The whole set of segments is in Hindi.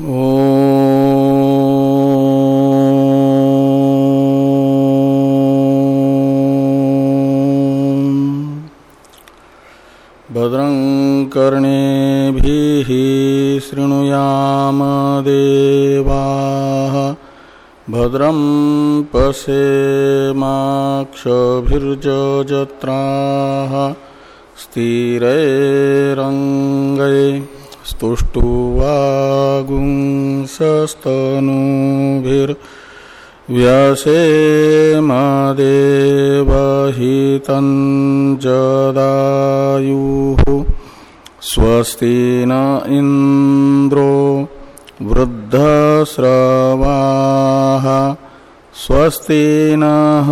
भद्रं कर्णेभिः शृणुयाम देवाः। भद्रं पश्येमाक्षभिर्जत्राः स्थिरैरङ्गै स्तुष्टुवागुंसस्तनूभिर्व्यसेमदेवहितं जदायुः स्वस्ति न इन्द्रो वृद्धस्रवाः स्वस्ति नः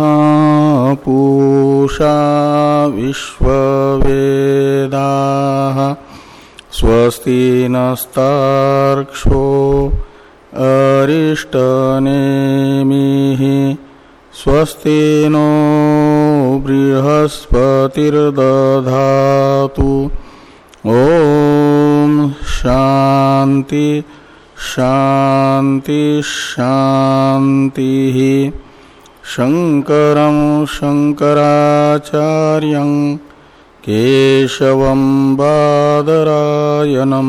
पूषा विश्ववेदाः स्वस्ति नस्तार्क्ष्यो अरिष्टनेमिः स्वस्ति नो बृहस्पतिर्दधातु। ॐ शान्ति शान्ति शान्तिः। शङ्करं शङ्कराचार्यं केशवं बादरायणं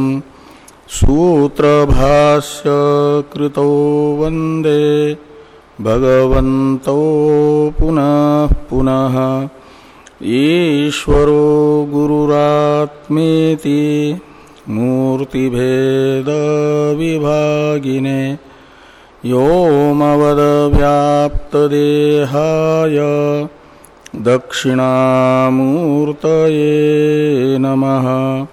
सूत्रभास्य कृतो वंदे भगवन्तौ पुनः पुनः ईश्वरो गुरुरात्मेति मूर्तिभेदविभागिने व्योमवदव्याप्तदेहाय दक्षिणामूर्तये नमः।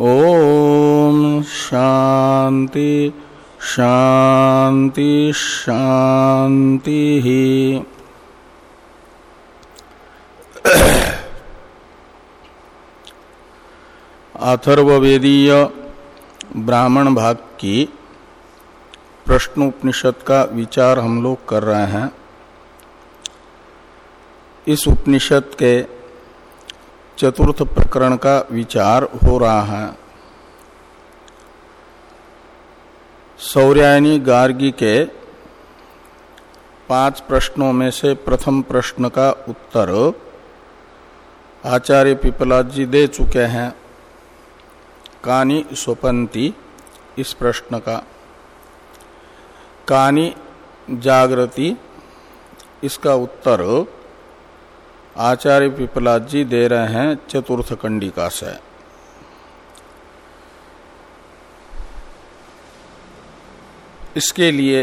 ॐ शांति शांति शान्तिः। अथर्ववेदीय ब्राह्मण भाग की प्रश्नोपनिषद का विचार हम लोग कर रहे हैं। इस उपनिषद के चतुर्थ प्रकरण का विचार हो रहा है। सौर्यायनी गार्गी के पाँच प्रश्नों में से प्रथम प्रश्न का उत्तर आचार्य पिपलाद जी दे चुके हैं। कानी स्वपंती, इस प्रश्न का। कानी जागृति, इसका उत्तर आचार्य पिपलाद जी दे रहे हैं चतुर्थ कंडिका से। इसके लिए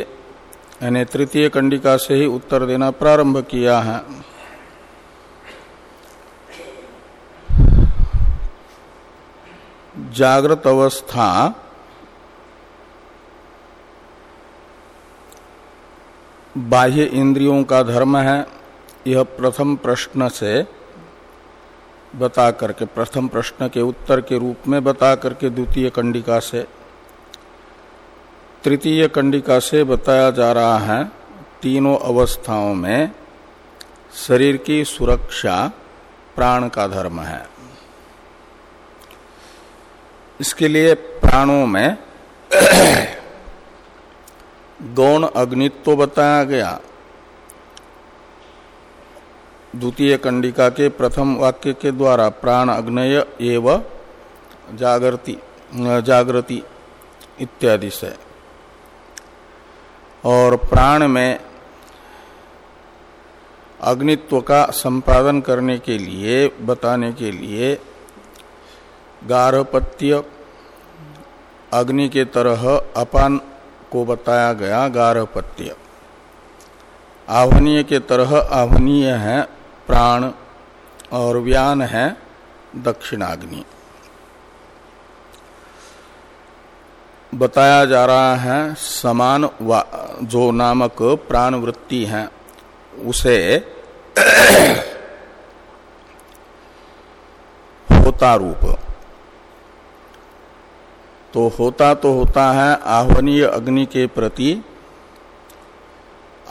यानी तृतीय कंडिका से ही उत्तर देना प्रारंभ किया है। जागृत अवस्था बाह्य इंद्रियों का धर्म है। यह प्रथम प्रश्न से बता करके, प्रथम प्रश्न के उत्तर के रूप में बता करके द्वितीय कंडिका से, तृतीय कंडिका से बताया जा रहा है, तीनों अवस्थाओं में शरीर की सुरक्षा प्राण का धर्म है। इसके लिए प्राणों में गौण अग्नित्व बताया गया। द्वितीय कंडिका के प्रथम वाक्य के द्वारा प्राण अग्नय एव जागृति जागृति इत्यादि से। और प्राण में अग्नित्व का संपादन करने के लिए, बताने के लिए गारहपत्य अग्नि के तरह अपान को बताया गया गारहपत्य। आह्वनीय के तरह आह्वनीय है प्राण और व्यान है दक्षिणाग्नि। बताया जा रहा है समान जो नामक प्राण वृत्ति है, उसे होता रूप। तो होता तो होता है आह्वनीय अग्नि के प्रति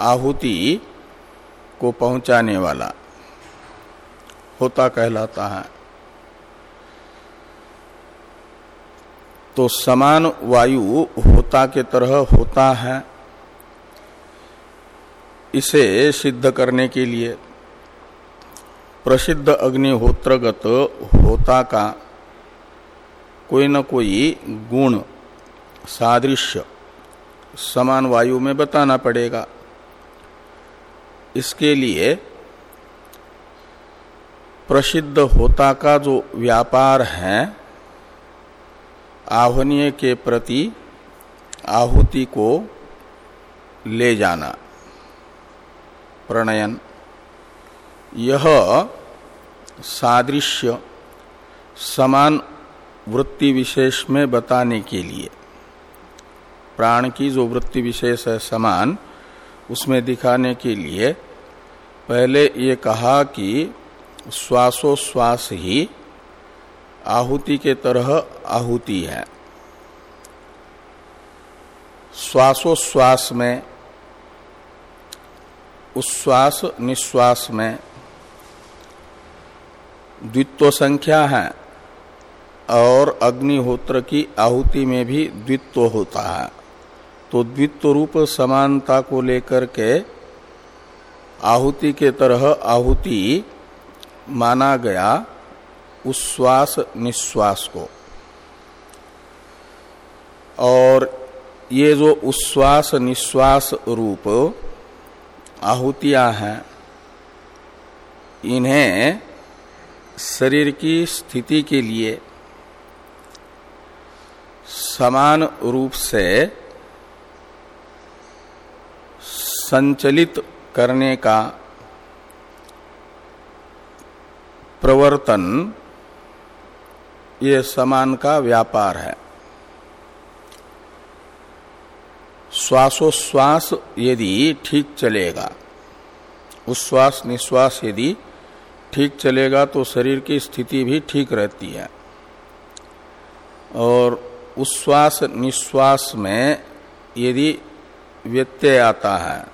आहुति को पहुँचाने वाला। होता कहलाता है। तो समान वायु होता के तरह होता है। इसे सिद्ध करने के लिए प्रसिद्ध अग्निहोत्रगत होता का कोई न कोई गुण, सादृश्य समान वायु में बताना पड़ेगा। इसके लिए प्रसिद्ध होता का जो व्यापार है, आह्वनीय के प्रति आहुति को ले जाना। प्रणयन। यह सादृश्य समान वृत्ति विशेष में बताने के लिए। प्राण की जो वृत्ति विशेष है समान, उसमें दिखाने के लिए पहले ये कहा कि श्वासोश्वास ही आहुति के तरह आहुति है। श्वासोश्वास में, उश्वास निश्वास में द्वित्व संख्या है और अग्निहोत्र की आहुति में भी द्वित्व होता है। तो द्वित्व रूप समानता को लेकर के आहुति के तरह आहुति माना गया उश्वास निश्वास को। और ये जो उश्वास निश्वास रूप आहुतियाँ हैं, इन्हें शरीर की स्थिति के लिए समान रूप से संचलित करने का प्रवर्तन, ये समान का व्यापार है। श्वासोश्वास यदि ठीक चलेगा, उश्वास निश्वास यदि ठीक चलेगा तो शरीर की स्थिति भी ठीक रहती है। और उश्वास निश्वास में यदि व्यत्यय आता है,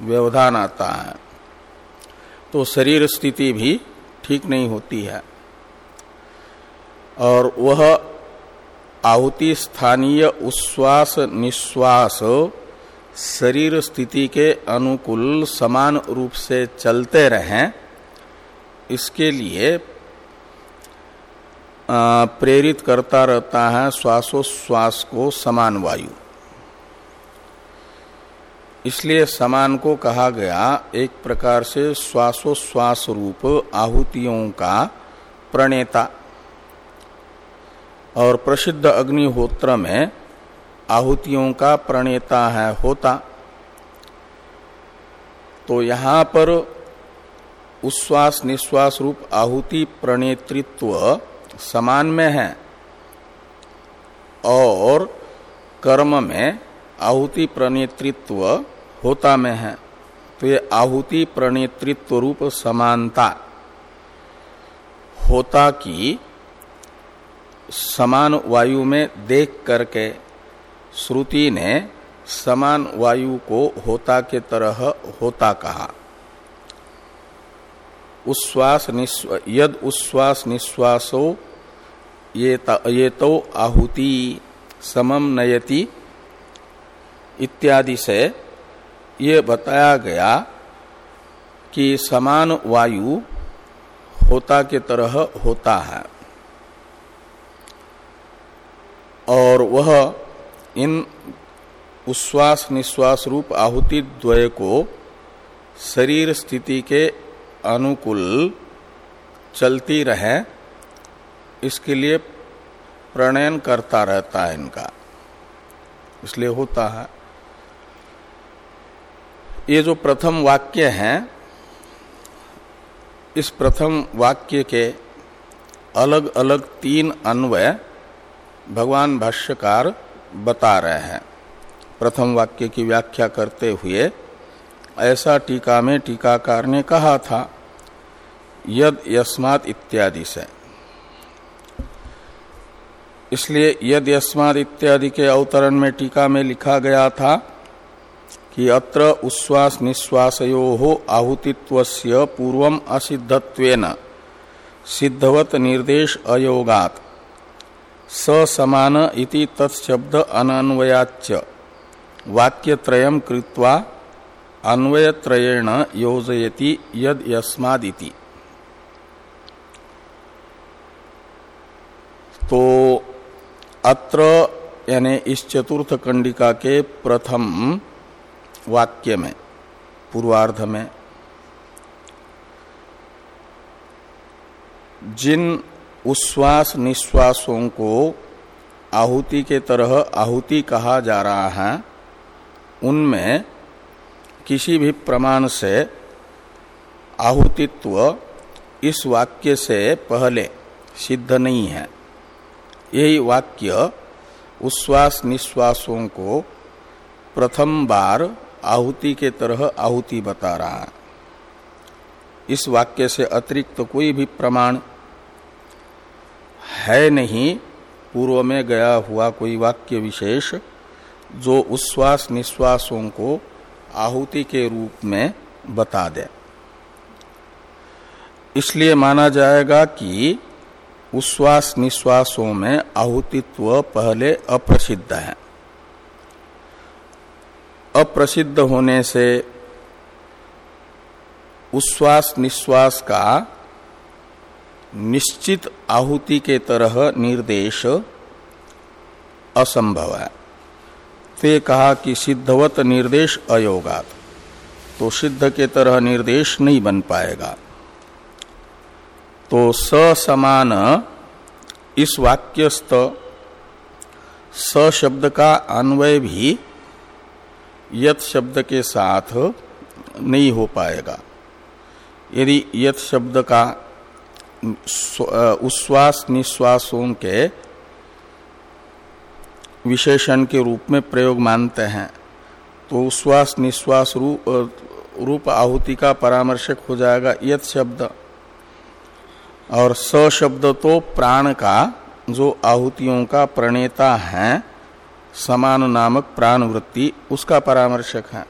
व्यवधान आता है तो शरीर स्थिति भी ठीक नहीं होती है। और वह आहुति स्थानीय उश्वास निश्वास शरीर स्थिति के अनुकूल समान रूप से चलते रहें, इसके लिए प्रेरित करता रहता है श्वासोश्वास को समान वायु। इसलिए समान को कहा गया, एक प्रकार से श्वासोश्वास रूप आहुतियों का प्रणेता। और प्रसिद्ध अग्निहोत्र में आहुतियों का प्रणेता है, होता। तो यहाँ पर उश्वास निश्वास रूप आहुति प्रणेतृत्व समान में है, और कर्म में आहुति प्रणेतृत्व होता में है तो ये आहुति प्रणेतृत्व रूप समानता। होता की समान वायु में देख करके श्रुति ने समान वायु को होता के तरह होता कहा। उश्वास यद उश्वास निश्वासो ये, ये तो आहुति समम नयति इत्यादि से ये बताया गया कि समान वायु होता के तरह होता है। और वह इन उश्वास निश्वास रूप आहुति द्वय को शरीर स्थिति के अनुकूल चलती रहे, इसके लिए प्रणयन करता रहता है इनका। इसलिए होता है। ये जो प्रथम वाक्य है, इस प्रथम वाक्य के अलग अलग तीन अन्वय भगवान भाष्यकार बता रहे हैं। प्रथम वाक्य की व्याख्या करते हुए ऐसा टीका में टीकाकार ने कहा था, यद यस्मात इत्यादि से। इसलिए यद यस्मात इत्यादि के अवतरण में टीका में लिखा गया था कि अत्र उश्वास निश्वासयो हो आहुतित्व पूर्व असिद्धत्वेन। सिद्धवत निर्देश अयोगात। समान इति तत्शब्द अनन्वयाच वाक्यत्रयम कृत्वा अन्वयत्रयेण योजयति यद यस्मादिति। तो अत्र यानी इस चतुर्थ कंडिका के प्रथम वाक्य में, पूर्वार्ध में, जिन उश्वास निश्वासों को आहुति के तरह आहुति कहा जा रहा है, उनमें किसी भी प्रमाण से आहुतित्व इस वाक्य से पहले सिद्ध नहीं है। यही वाक्य उश्वास निश्वासों को प्रथम बार आहुति के तरह आहुति बता रहा है। इस वाक्य से अतिरिक्त तो कोई भी प्रमाण है नहीं। पूर्व में गया हुआ कोई वाक्य विशेष जो उश्वास निश्वासों को आहुति के रूप में बता दे। इसलिए माना जाएगा कि उश्वास निश्वासों में आहुतित्व पहले अप्रसिद्ध है। अप्रसिद्ध होने से उश्वास निश्वास का निश्चित आहुति के तरह निर्देश असंभव है। ते कहा कि सिद्धवत निर्देश अयोगात तो सिद्ध के तरह निर्देश नहीं बन पाएगा। तो स समान इस वाक्यस्थ स शब्द का अन्वय भी यत शब्द के साथ नहीं हो पाएगा। यदि यत शब्द का उश्वास निश्वासों के विशेषण के रूप में प्रयोग मानते हैं तो उश्वास निश्वास रूप, रूप आहुति का परामर्शक हो जाएगा यत शब्द। और स शब्द तो प्राण का जो आहुतियों का प्रणेता है समान नामक प्राण वृत्ति उसका परामर्शक है।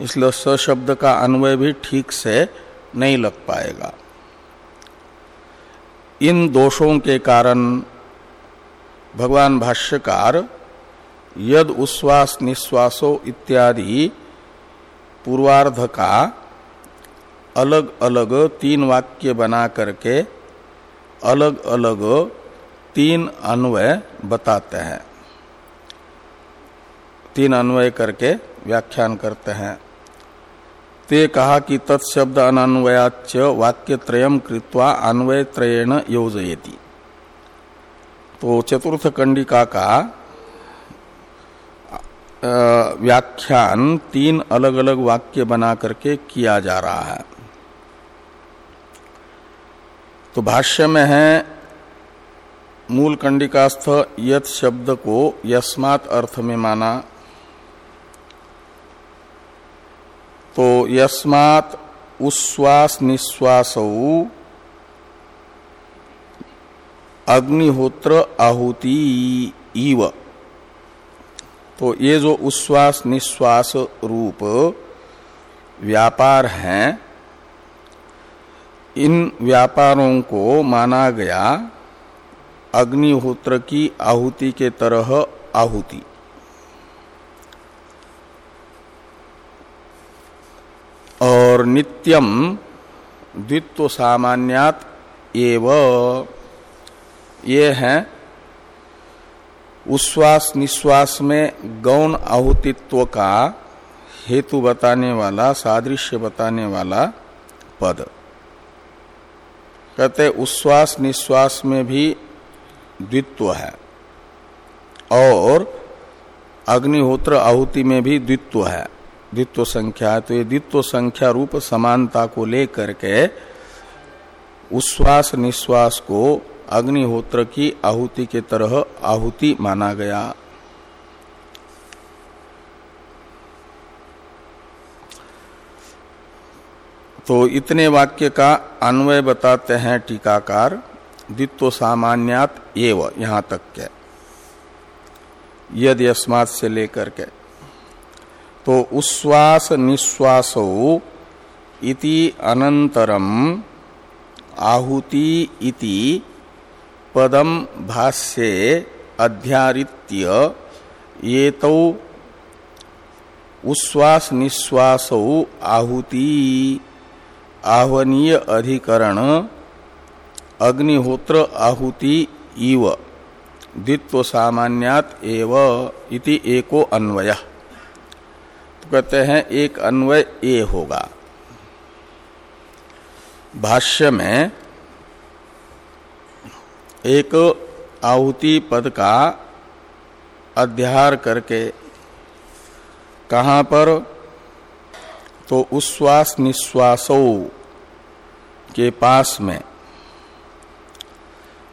इसलिए स शब्द का अन्वय भी ठीक से नहीं लग पाएगा। इन दोषों के कारण भगवान भाष्यकार यद उश्वास निश्वासो इत्यादि पूर्वार्ध का अलग अलग तीन वाक्य बना करके अलग अलग तीन अन्वय बताते हैं। तीन अन्वय करके व्याख्यान करते हैं। ते कहा कि तत्शब्द अनन्वयाच वाक्य त्रयम कृत्वा अन्वय त्रयेण योजयति। तो चतुर्थ कंडिका का व्याख्यान तीन अलग अलग वाक्य बना करके किया जा रहा है। तो भाष्य में है, मूल कंडिकास्थ यथ शब्द को यस्मात अर्थ में माना तो यस्मात उश्वास निश्वास अग्निहोत्र आहुति इव। तो ये जो उश्वास निश्वास रूप व्यापार हैं, इन व्यापारों को माना गया अग्निहोत्र की आहुति के तरह आहुति। और नित्यम द्वित्व सामान्यात एव। ये है उश्वास निश्वास में गौण आहुतित्व का हेतु बताने वाला, सादृश्य बताने वाला पद। कहते उश्वास निश्वास में भी द्वित्व है और अग्निहोत्र आहुति में भी द्वित्व है। द्वित्व संख्या तो ये द्वित्व संख्या रूप समानता को लेकर के उश्वास निश्वास को अग्निहोत्र की आहुति के तरह आहुति माना गया। तो इतने वाक्य का अन्वय बताते हैं टीकाकार, द्वित्व सामान्यात एव, यहाँ तक के। यदि अस्मात से लेकर के। तो उश्वास निश्वासो इति अनंतरम आहुति इति पदम भाष्ये अध्यारित्य ये तो उश्वास निश्वास आहुति आह्वनीय अधिकरण अग्निहोत्र आहुति इव द्वित्व सामान्यात एव इति एको अन्वय। कहते हैं, एक अन्वय ए होगा। भाष्य में एक आहुति पद का अध्यार करके कहाँ पर? तो उश्वास निश्वासों के पास में।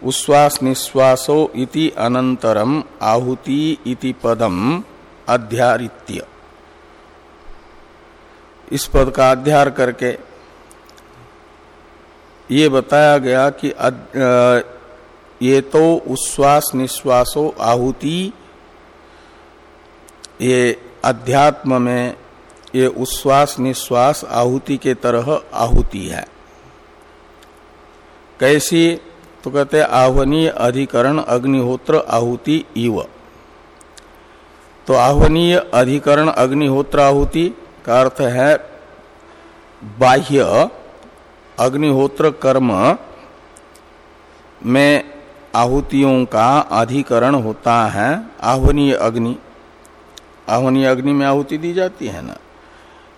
उश्वास निश्वासो इति अनंतरम आहुति इति पदम अध्यारित्य। इस पद का अध्यार करके ये बताया गया कि ये तो उश्वास निश्वासो आहुति, ये अध्यात्म में ये उश्वास निश्वास आहुति के तरह आहुति है। कैसी? तो कहते आह्वनीय अधिकरण अग्निहोत्र आहुति इव। तो आह्वनीय अधिकरण अग्निहोत्र आहुति का अर्थ है बाह्य अग्निहोत्र कर्म में आहुतियों का अधिकरण होता है, आह्वनीय अग्नि। आह्वनीय अग्नि में आहुति दी जाती है ना?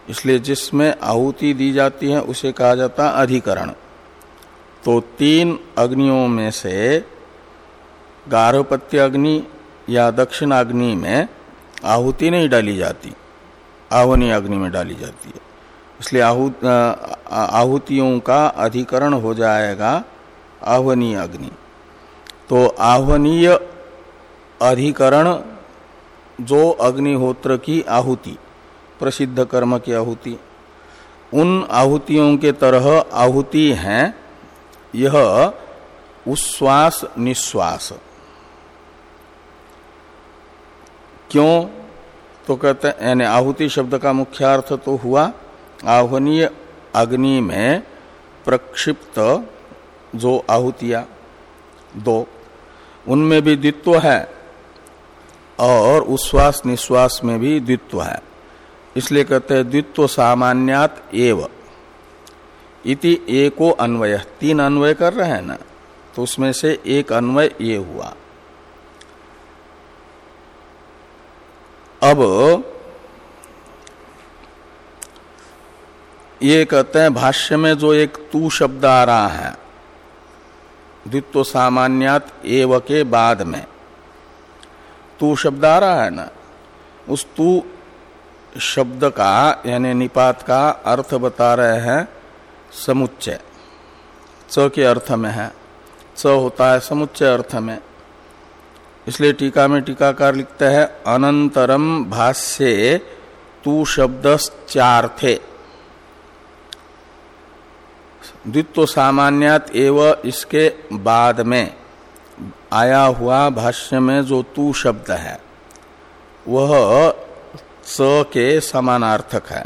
इसलिए जिसमें आहुति दी जाती है, उसे कहा जाता अधिकरण। तो तीन अग्नियों में से गार्भपत्य अग्नि या दक्षिण अग्नि में आहुति नहीं डाली जाती। आह्वनीय अग्नि में डाली जाती है। इसलिए आहुतियों का अधिकरण हो जाएगा आह्वनीय अग्नि। तो आह्वनीय अधिकरण जो अग्निहोत्र की आहुति, प्रसिद्ध कर्म की आहुति, उन आहुतियों के तरह आहुति हैं, यह उश्वास निश्वास क्यों? तो कहते हैं, यानी आहुति शब्द का मुख्य अर्थ तो हुआ, आह्वनीय अग्नि में प्रक्षिप्त जो आहुतियाँ, दो। उनमें भी द्वित्व है और उश्वास निश्वास में भी द्वित्व है। इसलिए कहते हैं, द्वित्व सामान्यात एव। इति एको अन्वय। तीन अन्वय कर रहे हैं ना? तो उसमें से एक अन्वय ये हुआ। अब ये कहते हैं, भाष्य में जो एक तू शब्द आ रहा है, द्वित्व सामान्यात एव के बाद में। तू शब्द आ रहा है ना, उस तू शब्द का, यानी निपात का अर्थ बता रहे हैं समुच्चय। च के अर्थ में है। च होता है समुच्चय अर्थ में। इसलिए टीका में टीकाकार लिखते हैं, अनंतरम भाष्य तू शब्द चार्थे द्वित्व सामान्यात एव इसके बाद में आया हुआ भाष्य में जो तू शब्द है, वह च के समानार्थक है।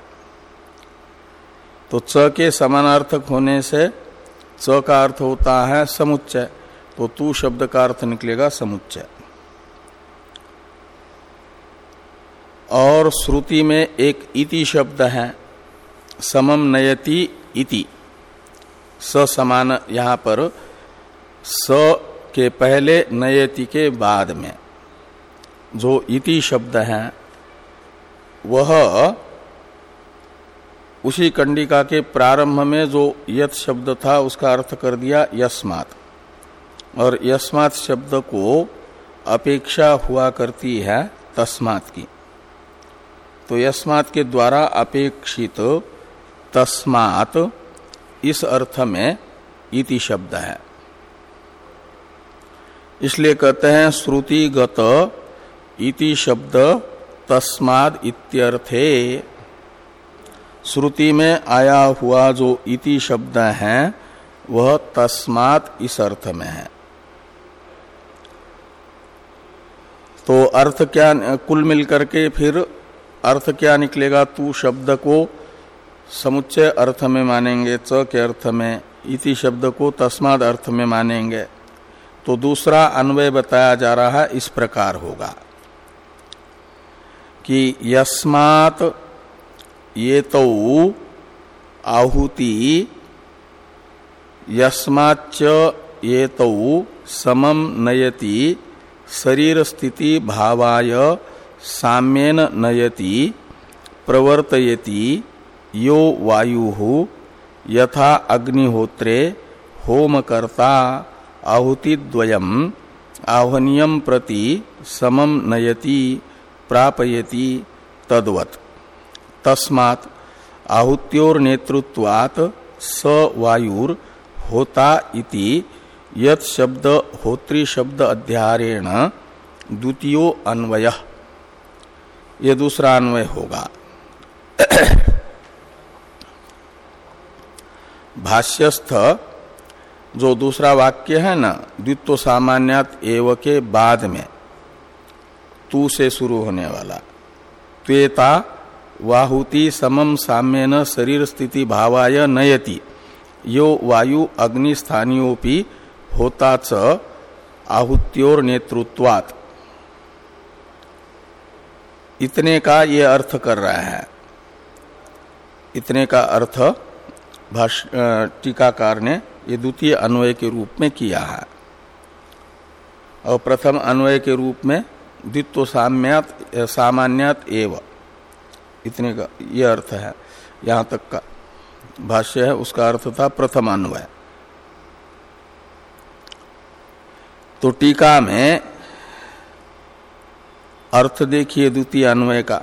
तो च के समानार्थक होने से च का अर्थ होता है समुच्चय तो तू शब्द का अर्थ निकलेगा समुच्चय। और श्रुति में एक इति शब्द है समम नयति इति। स समान यहाँ पर, स के पहले नयति के बाद में। जो इति शब्द है, वह उसी कंडिका के प्रारंभ में जो यथ शब्द था, उसका अर्थ कर दिया यस्मात। और यस्मात शब्द को अपेक्षा हुआ करती है तस्मात की। तो यस्मात के द्वारा अपेक्षित तस्मात इस अर्थ में इति शब्द है। इसलिए कहते हैं श्रुतिगत इति शब्द तस्माद इत्यर्थे। श्रुति में आया हुआ जो इति शब्द है, वह तस्मात इस अर्थ में है। तो अर्थ क्या, कुल मिलकर के फिर अर्थ क्या निकलेगा? तू शब्द को समुच्चय अर्थ में मानेंगे, च के अर्थ में, इति शब्द को तस्माद अर्थ में मानेंगे। तो दूसरा अन्वय बताया जा रहा है, इस प्रकार होगा कि यस्मात ये तो आहुति यस्माच ये तो समम नयति शरीर स्थिति भावाय साम्यन नयति, प्रवर्तयति, यो वायु, यथा अग्निहोत्रे, होमकर्ता, आहुतिद्वयम आह्वनियम प्रति समम नयति, प्रापयति, तद्वत। तस्मात् आहुत्योर नेतृत्वात् स वायुर होता इति, यत शब्द होत्री शब्द अध्यारेण द्वितीयो अन्वय। ये दूसरा अन्वय होगा। भाष्यस्थ, जो दूसरा वाक्य है ना, द्वित्व सामान्यात एव के बाद में, तू से शुरू होने वाला। त्वेता, वाहुति समम साम्य न शरीर स्थिति भावाय नयति। यो वायु अग्निस्थानियोपि होता च आहुत्योर नेतृत्वात इतने का ये अर्थ कर रहा है। इतने का अर्थ टीकाकार ने ये द्वितीय अन्वय के रूप में किया है। और प्रथम अन्वय के रूप में द्वित्व साम्यात सामान्यात एव। इतने का ये अर्थ है। यहाँ तक का भाष्य है, उसका अर्थ था प्रथम अन्वय। तो टीका में अर्थ देखिए द्वितीय अन्वय का।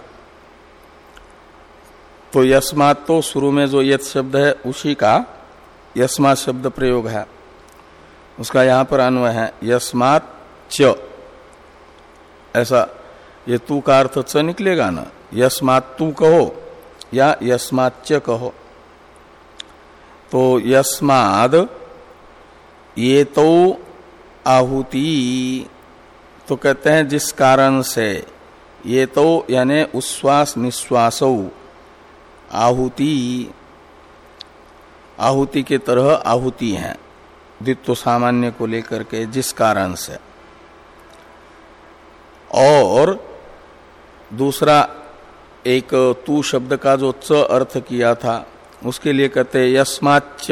तो यस्मात तो शुरू में जो यथ शब्द है, उसी का यस्मात शब्द प्रयोग है। उसका यहाँ पर अन्वय है, यस्मात च। ऐसा, ये तू का अर्थ च निकलेगा ना? यस्मात तू कहो, या यस्माच कहो। तो यस्माद, ये तो आहुति। तो कहते हैं, जिस कारण से ये तो यानी उश्वास निश्वास, आहुति आहुति के तरह आहुति है, द्वित्व सामान्य को लेकर के जिस कारण से। और दूसरा, एक तू शब्द का जो च अर्थ किया था, उसके लिए कहते यस्माच्च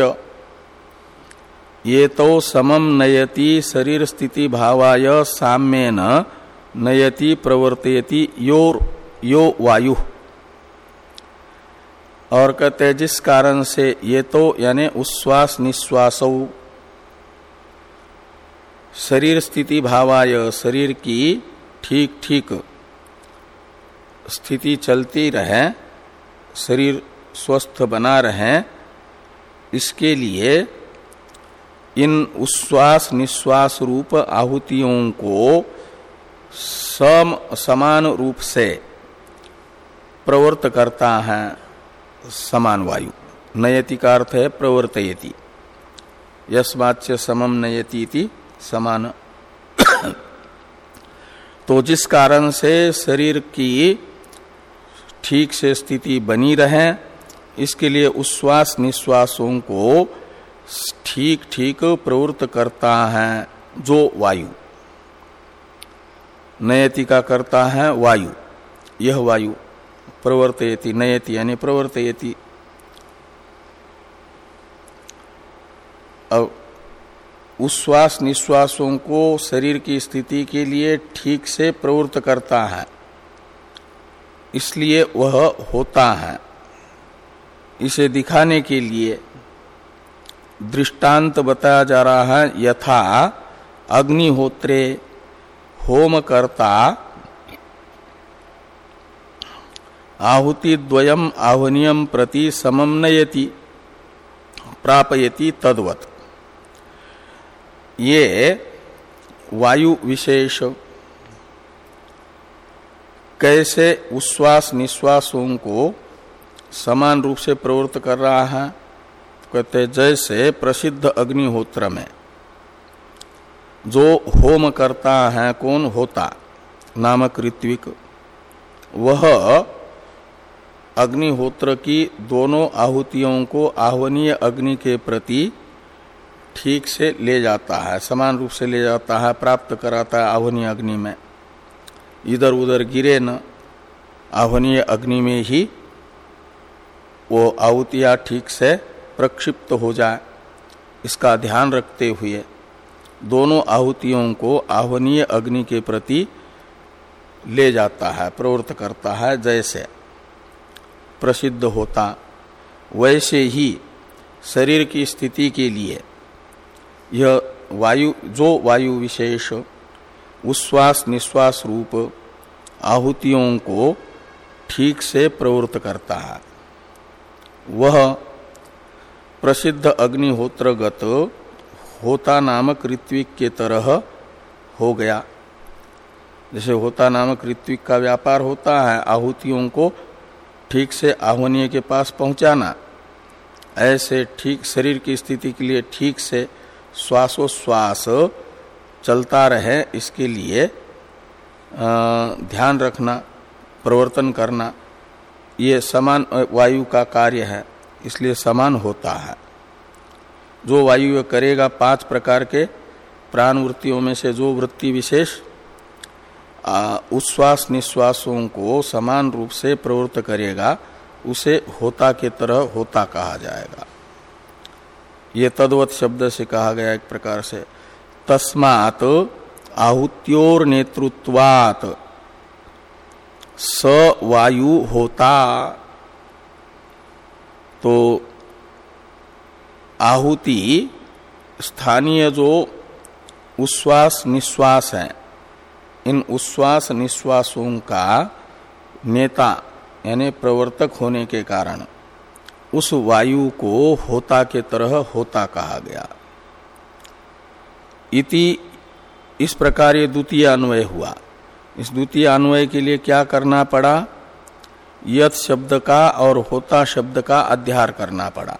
ये तो समम नयति शरीर स्थिति भावाय साम्य न नयति प्रवर्तयति योर, यो वायु। और कहते जिस कारण से ये तो यानी उश्वास निश्वास। शरीर स्थिति भावाय शरीर की ठीक ठीक स्थिति चलती रहे, शरीर स्वस्थ बना रहे, इसके लिए इन उश्वास निश्वास रूप आहुतियों को सम, समान रूप से प्रवर्त करता है, समान वायु। नयति का अर्थ है प्रवर्तयति। यस्माच्य समम नयति समान। तो जिस कारण से शरीर की ठीक से स्थिति बनी रहे, इसके लिए उश्वास निश्वासों को ठीक ठीक प्रवृत्त करता है जो वायु। नयति का करता है वायु। यह वायु प्रवर्तयति नयति यानी प्रवर्तयति अब उश्वास निश्वासों को शरीर की स्थिति के लिए ठीक से प्रवृत्त करता है। इसलिए वह होता है। इसे दिखाने के लिए दृष्टांत बताया जा रहा है, यथा अग्निहोत्रे होमकर्ता आहुति द्वयम आह्वनियम प्रति समन्वयति प्रापयति तद्वत। ये वायु विशेष कैसे उश्वास निश्वासों को समान रूप से प्रवृत्त कर रहा है कहते जैसे प्रसिद्ध अग्निहोत्र में, जो होम करता है, कौन होता? नामक ऋत्विक। वह अग्निहोत्र की दोनों आहुतियों को आह्वनीय अग्नि के प्रति ठीक से ले जाता है, समान रूप से ले जाता है, प्राप्त कराता है आह्वनीय अग्नि में। इधर उधर गिरे न, आह्वनीय अग्नि में ही वो आहुतियाँ ठीक से प्रक्षिप्त हो जाए, इसका ध्यान रखते हुए दोनों आहुतियों को आह्वनीय अग्नि के प्रति ले जाता है, प्रवृत्त करता है, जैसे प्रसिद्ध होता। वैसे ही शरीर की स्थिति के लिए यह वायु, जो वायु विशेष उश्वास निश्वास रूप आहुतियों को ठीक से प्रवृत्त करता है, वह प्रसिद्ध अग्निहोत्रगत होता नामक ऋत्विक के तरह हो गया। जैसे होता नामक ऋत्विक का व्यापार होता है, आहुतियों को ठीक से आह्वनीय के पास पहुंचाना, ऐसे ठीक शरीर की स्थिति के लिए ठीक से श्वासोश्वास चलता रहे, इसके लिए ध्यान रखना, प्रवर्तन करना, ये समान वायु का कार्य है। इसलिए समान होता है। जो वायु करेगा पाँच प्रकार के प्राण वृत्तियों में से जो वृत्ति विशेष उच्छ्वास निश्वासों को समान रूप से प्रवृत्त करेगा, उसे होता के तरह होता कहा जाएगा। ये तद्वत शब्द से कहा गया एक प्रकार से, तस्मात आहुत्योर नेतृत्वात स वायु होता। तो आहुति स्थानीय जो उश्वास निश्वास है, इन उश्वास निश्वासों का नेता यानी प्रवर्तक होने के कारण उस वायु को होता के तरह होता कहा गया। इति इस प्रकार ये द्वितीय अन्वय हुआ। इस द्वितीय अन्वय के लिए क्या करना पड़ा? यथ शब्द का और होता शब्द का अध्यार करना पड़ा।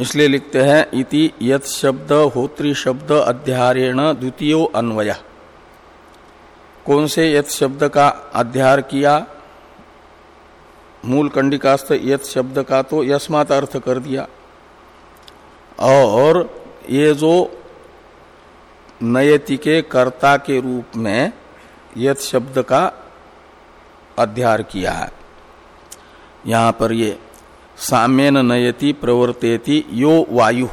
इसलिए लिखते हैं, इति यथ शब्द होत्री शब्द अध्यारेण द्वितीय अन्वय। कौन से यथ शब्द का अध्यार किया? मूल कंडिकास्त यथ शब्द का तो यस्मात अर्थ कर दिया। और ये जो नयति के कर्ता के रूप में यथ शब्द का अध्यार किया है। यहाँ पर ये, साम्यन नयति प्रवर्तेति यो वायु।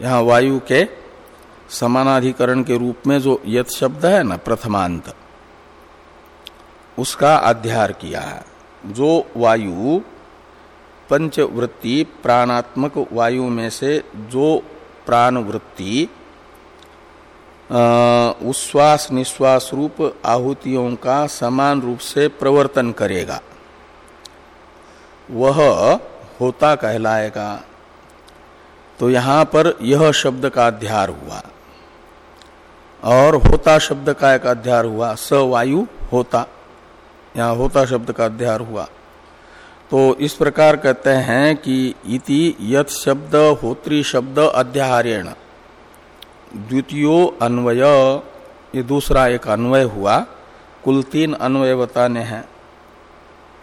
यहाँ वायु के समानाधिकरण के रूप में जो यथ शब्द है ना, प्रथमांत, उसका अध्यार किया है। जो वायु, पंचवृत्ति प्राणात्मक वायु में से जो प्राण वृत्ति उश्वास, निश्वास रूप आहुतियों का समान रूप से प्रवर्तन करेगा। वह होता कहलाएगा। तो यहाँ पर यह शब्द का अध्यार हुआ। और होता शब्द का एक अध्यार हुआ। स वायु होता। यहाँ होता शब्द का अध्यार हुआ। तो इस प्रकार कहते हैं कि इति यथ शब्द होत्री शब्द अध्याहारेण। द्वितीयो अन्वय, ये दूसरा एक अन्वय हुआ। कुल तीन अन्वय बताने हैं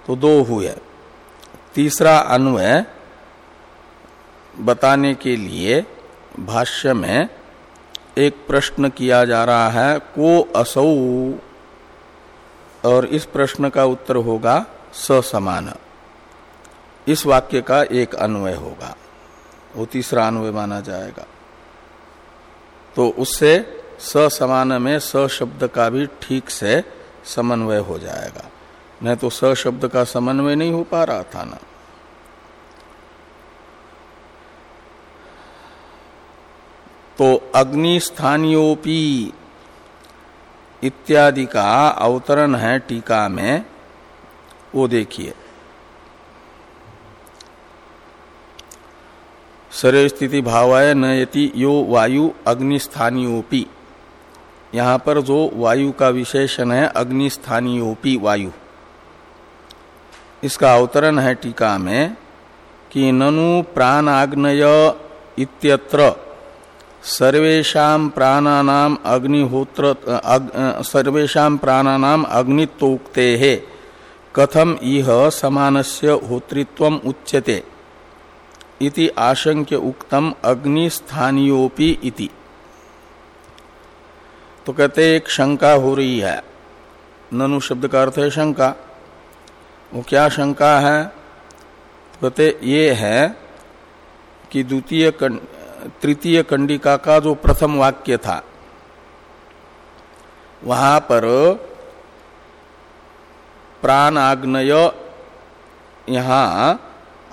तो दो हुए। तीसरा अन्वय बताने के लिए भाष्य में एक प्रश्न किया जा रहा है, को असौ? और इस प्रश्न का उत्तर होगा समान इस वाक्य का एक अन्वय होगा, वो तीसरा अन्वय माना जाएगा। तो उससे स समान में स शब्द का भी ठीक से समन्वय हो जाएगा। नहीं तो स शब्द का समन्वय नहीं हो पा रहा था ना। तो अग्निस्थानियोपी इत्यादि का अवतरण है टीका में, वो देखिए। शरीर स्थिति भावाय नयति यो वायु अग्निस्थानीयोपी यहाँ पर जो वायु का विशेषण है अग्निस्थानीयोपी वायु। इसका अवतरण है टीका में कि ननु प्राणाग्नय इत्यत्र सर्वेशा प्राणानाम अग्निहोत्र अग, सर्वेशा प्राणानाम अग्नित्वोक्ते कथम इह समानस्य होत्रित्व उच्यते। इति आशंक्य उक्तम अग्निस्थानियोपि इति। तो कहते एक शंका हो रही है। ननु शब्द का अर्थ है शंका। वो क्या शंका है? तो कहते, ये है कि द्वितीय तृतीय कंडिका का जो प्रथम वाक्य था, वहाँ पर प्राण आग्नय यहाँ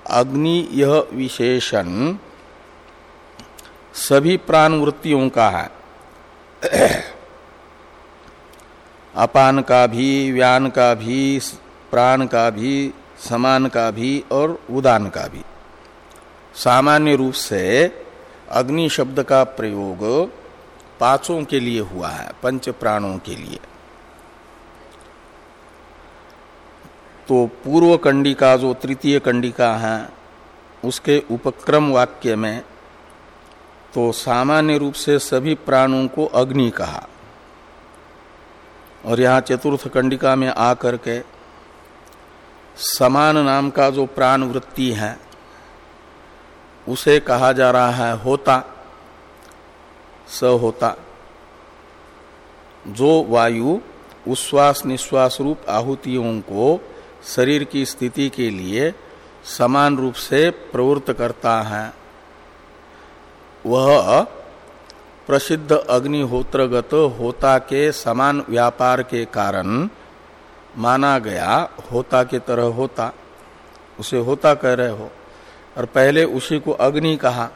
अग्नि यह विशेषण सभी प्राण वृत्तियों का है। अपान का भी, व्यान का भी, प्राण का भी, समान का भी और उदान का भी। सामान्य रूप से अग्नि शब्द का प्रयोग पाँचों के लिए हुआ है, पंच प्राणों के लिए। तो पूर्व कंडिका जो तृतीय कंडिका है, उसके उपक्रम वाक्य में तो सामान्य रूप से सभी प्राणों को अग्नि कहा। और यहाँ चतुर्थ कंडिका में आकर के समान नाम का जो प्राण वृत्ति है, उसे कहा जा रहा है होता स होता जो वायु उश्वास निश्वास रूप आहुतियों को शरीर की स्थिति के लिए समान रूप से प्रवृत्त करता है। वह प्रसिद्ध अग्निहोत्रगत होता के समान व्यापार के कारण माना गया होता के तरह होता। उसे होता कह रहे हो। और पहले उसी को अग्नि कहा।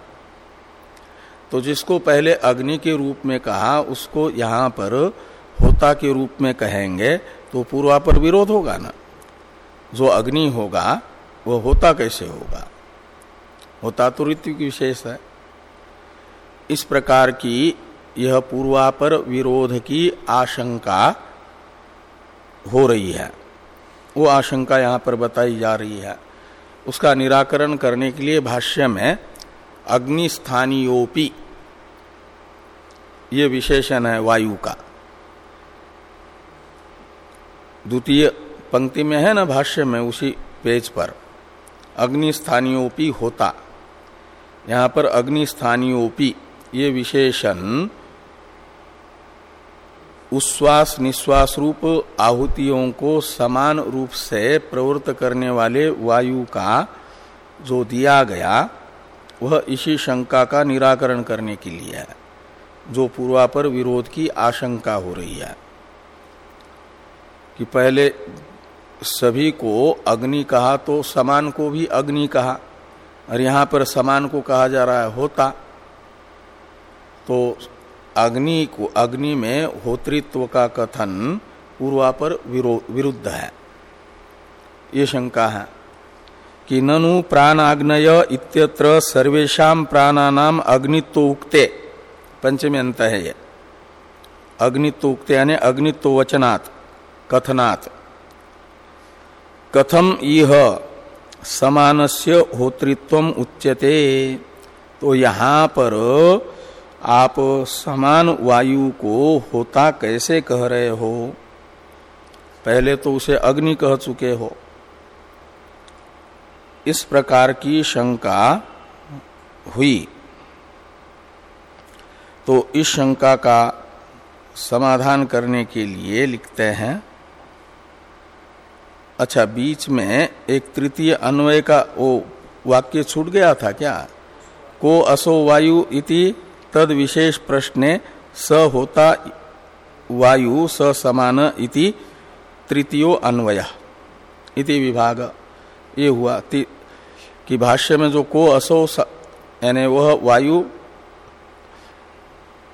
तो जिसको पहले अग्नि के रूप में कहा, उसको यहाँ पर होता के रूप में कहेंगे तो पूर्वा पर विरोध होगा ना। जो अग्नि होगा वह होता कैसे होगा? होता तो ऋत्विक विशेष है। इस प्रकार की यह पूर्वापर विरोध की आशंका हो रही है। वो आशंका यहाँ पर बताई जा रही है। उसका निराकरण करने के लिए भाष्य में अग्निस्थानीयोपी, ये विशेषण है वायु का। द्वितीय पंक्ति में है ना भाष्य में उसी पेज पर। अग्निस्थानीयोपी होता। यहाँ पर अग्निस्थानीयोपी, ये विशेषण उश्वास निश्वास रूप आहुतियों को समान रूप से प्रवृत्त करने वाले वायु का जो दिया गया, वह इसी शंका का निराकरण करने के लिए है, जो पूर्वापर विरोध की आशंका हो रही है। कि पहले सभी को अग्नि कहा तो समान को भी अग्नि कहा। और यहाँ पर समान को कहा जा रहा है होता। तो अग्नि को, अग्नि में होतृत्व का कथन पूर्वा पर विरुद्ध है। ये शंका है कि ननु प्राणाग्नय इत्यत्र सर्वेशा प्राणानाम अग्नित्व उक्ते पंचमी अंत है ये। अग्नित्व उक्ते यानी अग्नित्व वचनात् कथनात्। कथम यह समानस्य होतृत्व उच्यते। तो यहाँ पर आप समान वायु को होता कैसे कह रहे हो? पहले तो उसे अग्नि कह चुके हो। इस प्रकार की शंका हुई। तो इस शंका का समाधान करने के लिए लिखते हैं। अच्छा बीच में एक तृतीय अन्वय का वो वाक्य छूट गया था क्या? को असो वायु इति तद विशेष प्रश्ने स होता वायु स समान इति तृतीयो अन्वय इति विभाग। ये हुआ कि भाष्य में जो को असो यानी वह वायु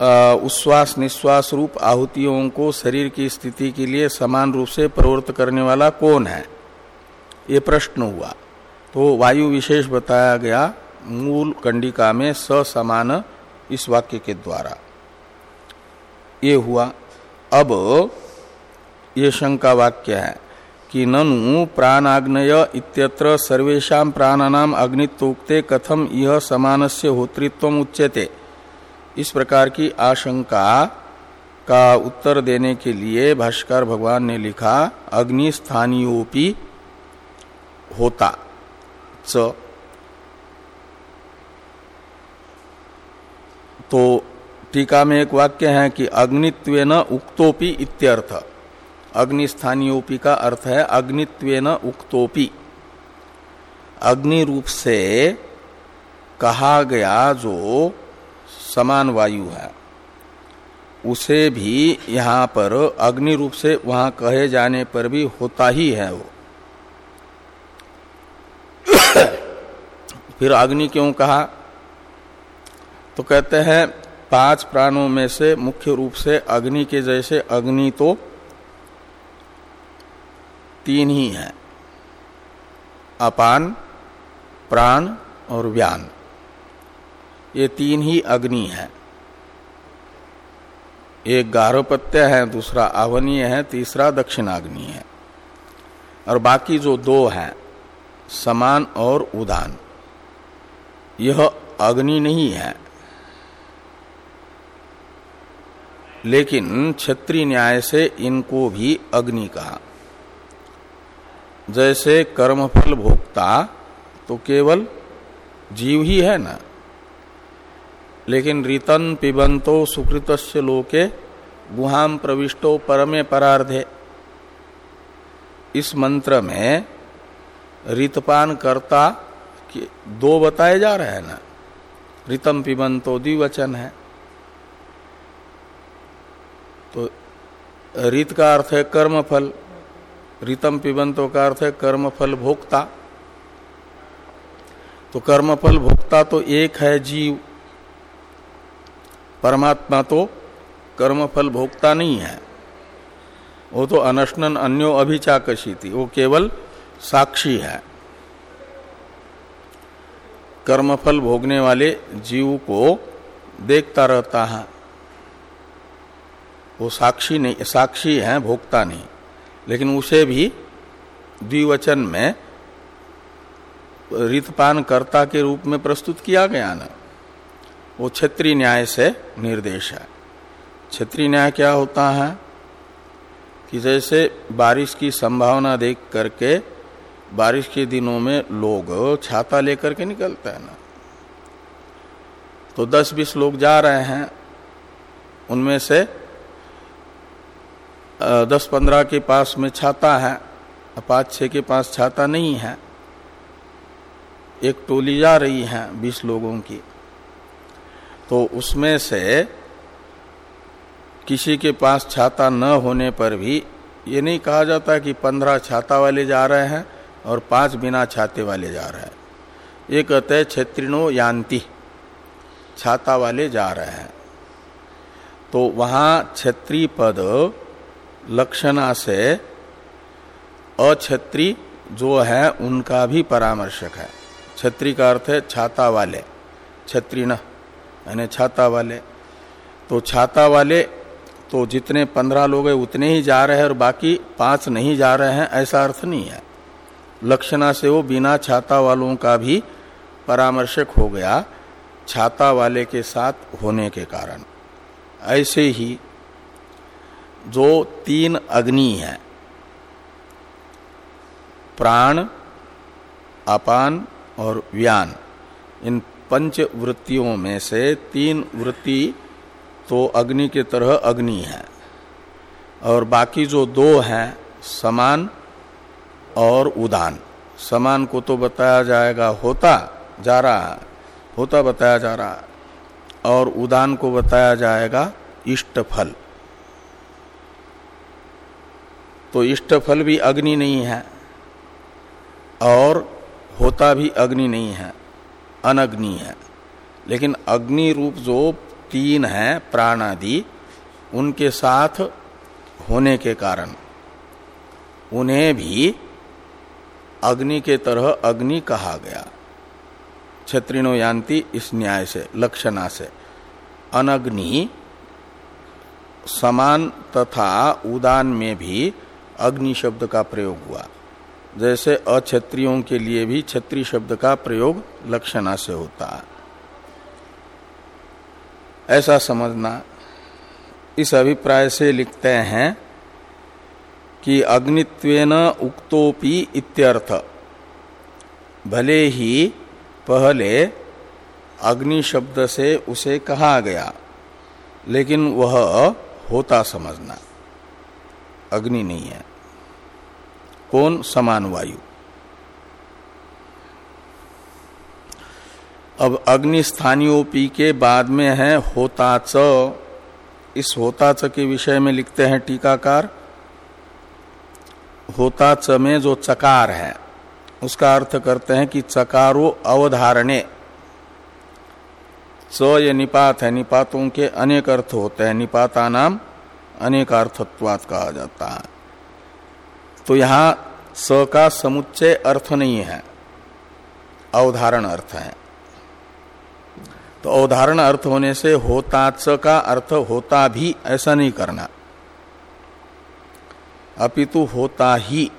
उश्वास निश्वास रूप आहुतियों को शरीर की स्थिति के लिए समान रूप से प्रवृत्त करने वाला कौन है? ये प्रश्न हुआ। तो वायु विशेष बताया गया मूल कंडिका में समान इस वाक्य के द्वारा। ये हुआ। अब ये शंका वाक्य है कि ननु प्राणाग्नय इत्यत्र सर्वेशा प्राणानाम अग्नित्वोक्ते कथम यह समानस्य होतृत्व उच्यते। इस प्रकार की आशंका का उत्तर देने के लिए भाष्कर भगवान ने लिखा, अग्नि स्थानीयोपी होता, च। तो टीका में एक वाक्य है कि अग्नित्वेन उक्तोपि इत्यर्थ। अग्निस्थानीयोपि का अर्थ है अग्नित्वेन उक्तोपि। अग्नि रूप से कहा गया जो समान वायु है। उसे भी यहाँ पर अग्नि रूप से वहाँ कहे जाने पर भी होता ही है वो। फिर अग्नि क्यों कहा? तो कहते हैं, पाँच प्राणों में से मुख्य रूप से अग्नि के जैसे अग्नि तो तीन ही है। अपान, प्राण और व्यान। ये तीन ही अग्नि है। एक गारोपत्य है, दूसरा आवनीय है, तीसरा दक्षिणाग्नि है। और बाकी जो दो हैं, समान और उदान। यह अग्नि नहीं है। लेकिन क्षत्रिय न्याय से इनको भी अग्नि कहा। जैसे कर्मफल भोक्ता तो केवल जीव ही है ना? लेकिन रितन पिबंतो सुकृत लोके गुहाम प्रविष्टो परमे परार्धे। इस मंत्र में रितपान करता दो बताए जा रहे हैं ना। रितम पिबंतो द्विवचन है। तो रित का अर्थ है कर्मफल, रितम पिबंतो का अर्थ है कर्मफल भोक्ता। तो कर्मफल भोक्ता तो एक है जीव। परमात्मा तो कर्मफल भोक्ता नहीं है। वो तो अनशनन अन्यो अभिचाकशी थी वो केवल साक्षी है। कर्मफल भोगने वाले जीव को देखता रहता है। वो साक्षी नहीं, साक्षी है भोक्ता नहीं। लेकिन उसे भी द्विवचन में रितपान कर्ता के रूप में प्रस्तुत किया गया ना। वो क्षेत्रीय न्याय से निर्देश है। क्षेत्रीय न्याय क्या होता है? कि जैसे बारिश की संभावना देख करके बारिश के दिनों में लोग छाता लेकर के निकलते हैं ना। तो 10-20 लोग जा रहे हैं, उनमें से 10-15 के पास में छाता है पाँच छः के पास छाता नहीं है। एक टोली जा रही है 20 लोगों की। तो उसमें से किसी के पास छाता न होने पर भी ये नहीं कहा जाता कि पंद्रह छाता वाले जा रहे हैं और पाँच बिना छाते वाले जा रहे हैं। ये कहते हैं क्षेत्रिणो यान्ति, छाता वाले जा रहे हैं। तो वहाँ क्षेत्रीय पद लक्षणा से अक्षत्री जो है, उनका भी परामर्शक है। छत्री का अर्थ है छाता वाले छत्रीण यानी छाता वाले। तो छाता वाले तो जितने पंद्रह लोग हैं, उतने ही जा रहे हैं और बाकी पाँच नहीं जा रहे हैं, ऐसा अर्थ नहीं है। लक्षणा से वो बिना छाता वालों का भी परामर्शक हो गया छाता वाले के साथ होने के कारण। ऐसे ही जो तीन अग्नि है, प्राण, अपान और व्यान, इन पंच वृत्तियों में से तीन वृत्ति तो अग्नि के तरह अग्नि है। और बाकी जो दो हैं, समान और उदान। समान को तो बताया जाएगा, होता जा रहा है, होता बताया जा रहा है। और उदान को बताया जाएगा इष्ट फल तो इष्ट फल भी अग्नि नहीं है, और होता भी अग्नि नहीं है। अनग्नि है। लेकिन अग्नि रूप जो तीन है प्राण आदि उनके साथ होने के कारण। उन्हें भी अग्नि के तरह अग्नि कहा गया। क्षत्रिणो यान्ति इस न्याय से, लक्षणा से। अनग्नि समान तथा उदान में भी अग्नि शब्द का प्रयोग हुआ। जैसे अक्षत्रियों के लिए भी क्षत्रिय शब्द का प्रयोग लक्षणा से होता है। ऐसा समझना, इस अभिप्राय से लिखते हैं कि अग्नित्वेन उक्तोपि इत्यर्थ। भले ही पहले अग्नि शब्द से उसे कहा गया, लेकिन वह होता समझना। अग्नि नहीं है। कौन समान वायु? अब अग्नि स्थानीयोपी के बाद में है होता च इस होता च के विषय में लिखते हैं टीकाकार। होता च में जो चकार है, उसका अर्थ करते हैं कि चकारो अवधारणे। च ये निपात है, निपातों के अनेक अर्थ होते हैं। निपाता नाम अनेक अर्थत्वात कहा जाता है। तो यहाँ स का समुच्चय अर्थ नहीं है, अवधारण अर्थ है। तो अवधारण अर्थ होने से होता च का अर्थ होता भी ऐसा नहीं करना। अपितु होता ही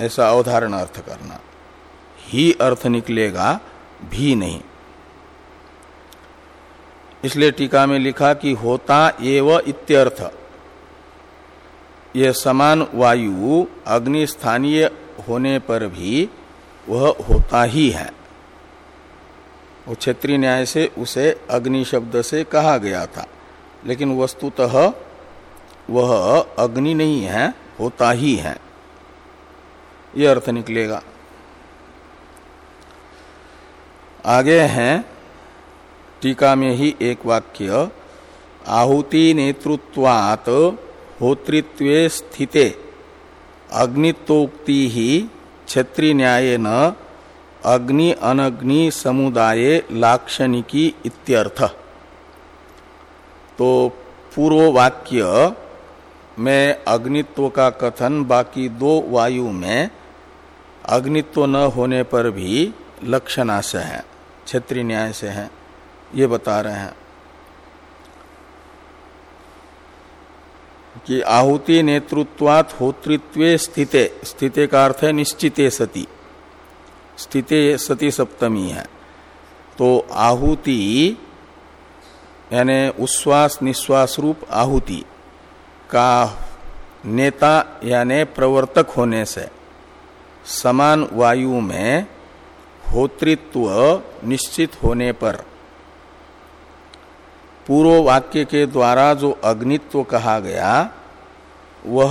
ऐसा अवधारण अर्थ करना। ही अर्थ निकलेगा, भी नहीं। इसलिए टीका में लिखा कि होता एव इत्यर्थ। यह समान वायु अग्नि स्थानीय होने पर भी वह होता ही है। वो क्षेत्रीय न्याय से उसे अग्नि शब्द से कहा गया था, लेकिन वस्तुतः वह अग्नि नहीं है, होता ही है। यह अर्थ निकलेगा। आगे हैं, टीका में ही एक वाक्य, आहुति नेतृत्वात होतृत्वे स्थिते। अग्नित्वोक्ति ही क्षत्रिय न्याय न अग्नि अनग्नि समुदाय लाक्षणिकी इत्यर्थ। तो पूर्व वाक्य में अग्नित्व का कथन बाकी दो वायु में अग्नित्व न होने पर भी लक्षणा से है क्षेत्रीय न्याय से है, ये बता रहे हैं। कि आहुति नेतृत्वात होतृत्व स्थिते स्थिते का अर्थ है निश्चिते सती। स्थिते सती सप्तमी है। तो आहुति, यानी उश्वास निश्वास रूप आहुति का नेता, यानी प्रवर्तक होने से समान वायु में होतृत्व निश्चित होने पर पूर्व वाक्य के द्वारा जो अग्नित्व कहा गया, वह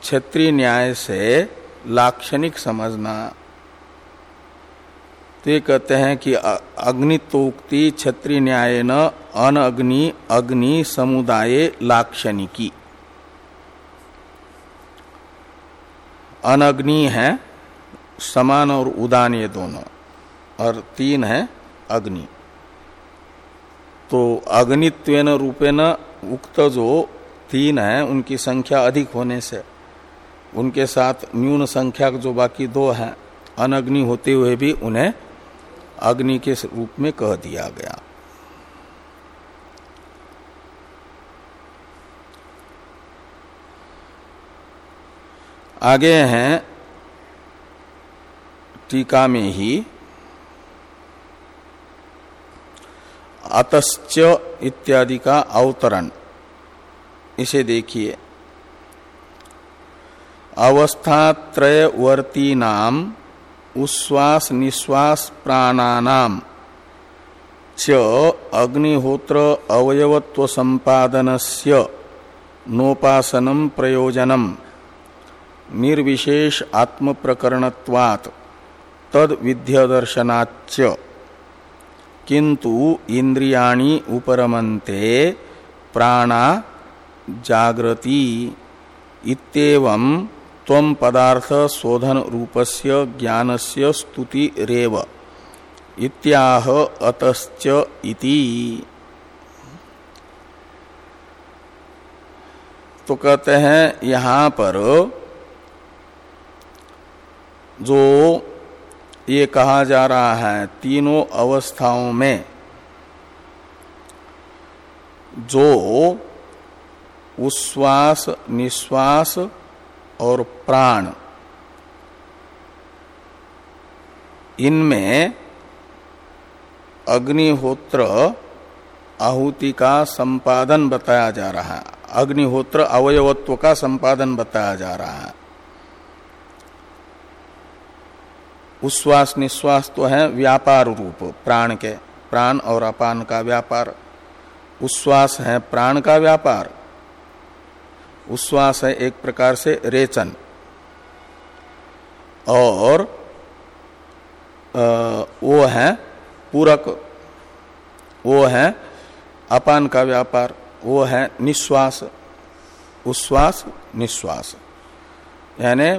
क्षत्रिय न्याय से लाक्षणिक समझना। तो कहते हैं कि अग्नित्वोक्ति क्षत्रिय न्याय न, अनअग्नि, अग्नि समुदाय लाक्षणिकी। अनग्नि है, समान और उदान ये दोनों, और तीन है अग्नि। तो अग्नित्वेन रूपेण उक्त जो तीन है, उनकी संख्या अधिक होने से, उनके साथ न्यून संख्या जो बाकी दो हैं, अनग्नि होते हुए भी उन्हें अग्नि के रूप में कह दिया गया। आगे हैं टीका में ही अतश्च इत्यादि का अवतरण। इसे देखिए। अवस्थात्रयवर्ती नाम उश्वास निश्वास प्राणानाम च अग्निहोत्र अवयवत्व संपादनस्य नोपासनम प्रयोजनम निर्विशेष आत्म प्रकरणत्वात् तद किंतु इंद्रियाणि उपरमन्ते प्राणा जागृति इत्येवं तम पदार्थ शोधन रूपस्य ज्ञानस्य स्तुति रेव इत्याह अतश्च इति। तो कहते हैं यहाँ पर जो ये कहा जा रहा है, तीनों अवस्थाओं में जो उश्वास, निश्वास और प्राण, इनमें अग्निहोत्र आहुति का संपादन बताया जा रहा है। अग्निहोत्र अवयवत्व का संपादन बताया जा रहा है। उश्वास निश्वास तो है व्यापार रूप प्राण के प्राण और अपान का व्यापार। उश्वास है प्राण का व्यापार। उश्वास है एक प्रकार से रेचन। और आ, वो है पूरक। वो है अपान का व्यापार। वो है निश्वास। उश्वास निश्वास। यानी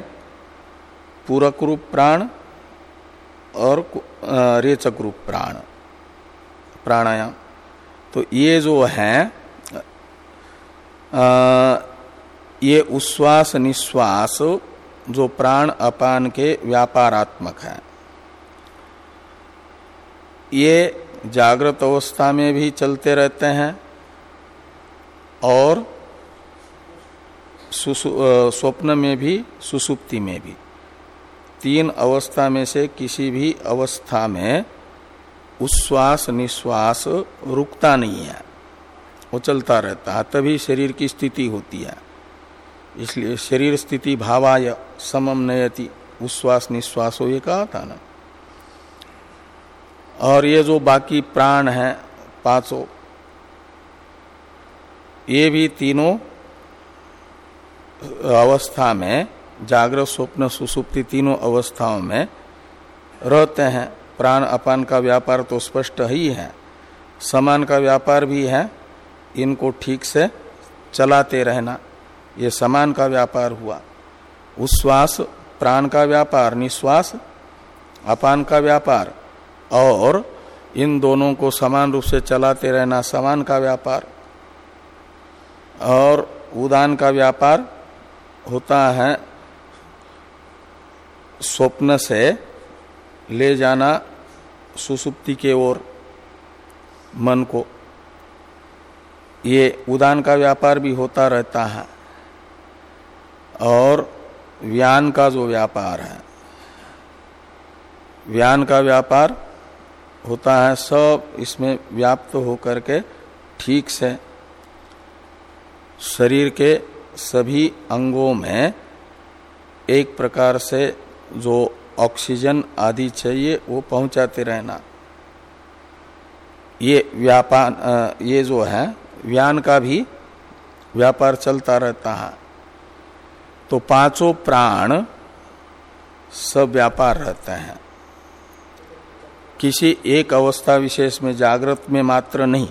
पूरक रूप प्राण और रेचक रूप प्राण प्राणायाम। तो ये जो है आ, ये उश्वास निश्वास जो प्राण अपान के व्यापारात्मक है। ये जागृत अवस्था में भी चलते रहते हैं और स्वप्न में भी सुसुप्ति में भी। तीन अवस्था में से किसी भी अवस्था में उश्वास, निश्वास रुकता नहीं है। वो चलता रहता है, तभी शरीर की स्थिति होती है। इसलिए शरीर स्थिति भावाय समम नयति, उश्वास, निश्वास हो ये कहा था ना। और ये जो बाकी प्राण है, पाँचों, ये भी तीनों अवस्था में जागृत स्वप्न सुसुप्ति तीनों अवस्थाओं में रहते हैं। प्राण अपान का व्यापार तो स्पष्ट ही है। समान का व्यापार भी है। इनको ठीक से चलाते रहना। ये समान का व्यापार हुआ। उश्वास प्राण का व्यापार निश्वास अपान का व्यापार, और इन दोनों को समान रूप से चलाते रहना समान का व्यापार। और उदान का व्यापार होता है स्वप्न से ले जाना सुसुप्ति के ओर मन को। ये उदान का व्यापार भी होता रहता है और व्यान का जो व्यापार है, व्यान का व्यापार होता है, सब इसमें व्याप्त होकर के ठीक से शरीर के सभी अंगों में एक प्रकार से जो ऑक्सीजन आदि चाहिए, वो पहुंचाते रहना। ये व्यापार ये जो है, व्यान का भी व्यापार चलता रहता है। तो पाँचों प्राण सब व्यापार रहते हैं। किसी एक अवस्था विशेष में, जागृत में मात्र नहीं,